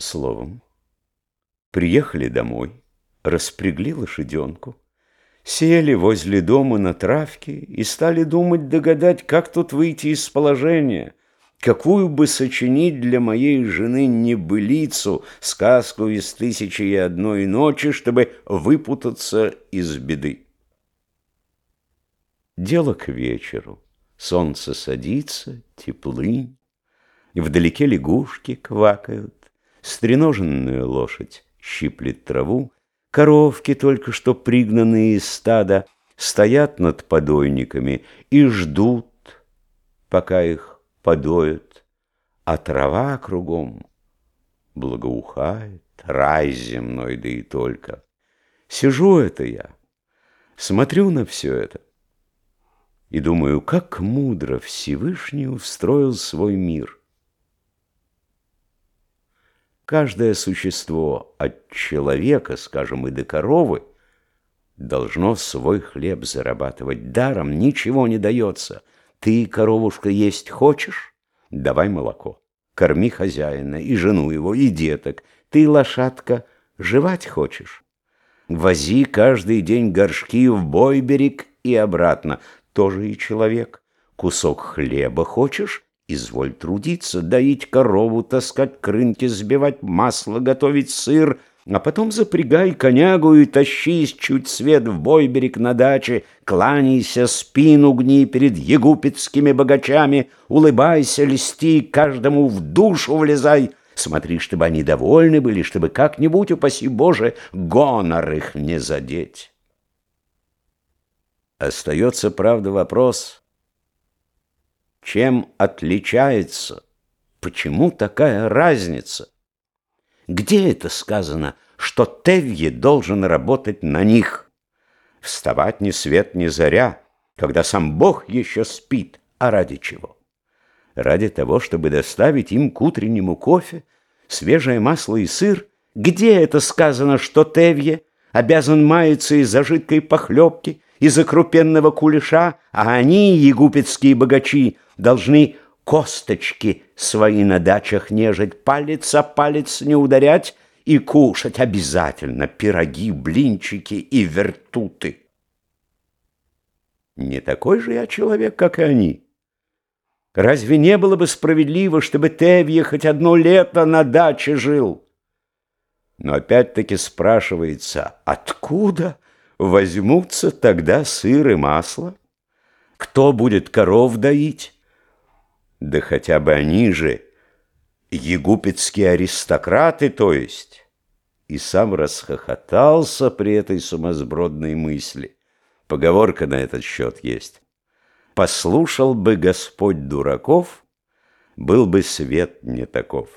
Словом, приехали домой, распрягли лошаденку, сели возле дома на травке и стали думать догадать, как тут выйти из положения, какую бы сочинить для моей жены небылицу, сказку из «Тысячи и одной ночи», чтобы выпутаться из беды. Дело к вечеру. Солнце садится, теплынь, вдалеке лягушки квакают. Стреноженная лошадь щиплет траву, коровки, только что пригнанные из стада, стоят над подойниками и ждут, пока их подоют, а трава кругом благоухает, рай земной, да и только. Сижу это я, смотрю на все это и думаю, как мудро Всевышний устроил свой мир. Каждое существо от человека, скажем, и до коровы, должно свой хлеб зарабатывать. Даром ничего не дается. Ты, коровушка, есть хочешь? Давай молоко. Корми хозяина, и жену его, и деток. Ты, лошадка, жевать хочешь? Вози каждый день горшки в Бойберег и обратно. Тоже и человек. Кусок хлеба хочешь? Изволь трудиться, доить корову, таскать крынки, сбивать масло, готовить сыр, а потом запрягай конягу и тащись чуть свет в бойберег на даче, кланяйся, спину гни перед егупетскими богачами, улыбайся, льсти, каждому в душу влезай, смотри, чтобы они довольны были, чтобы как-нибудь, упаси Боже, гонор их не задеть. Остается, правда, вопрос — чем отличается? Почему такая разница? Где это сказано, что Тевье должен работать на них? Вставать ни свет, ни заря, когда сам Бог еще спит. А ради чего? Ради того, чтобы доставить им к утреннему кофе свежее масло и сыр? Где это сказано, что Тевье обязан маяться из-за жидкой похлебки, из-за крупенного кулеша, а они, егупетские богачи, должны косточки свои на дачах нежить, палец о палец не ударять и кушать обязательно пироги, блинчики и вертуты. Не такой же я человек, как и они. Разве не было бы справедливо, чтобы Тевье хоть одно лето на даче жил? Но опять-таки спрашивается, откуда возьмутся тогда сыр и масло? Кто будет коров доить? Да хотя бы они же, егупетские аристократы, то есть. И сам расхохотался при этой сумасбродной мысли. Поговорка на этот счет есть. Послушал бы Господь дураков, был бы свет не таков.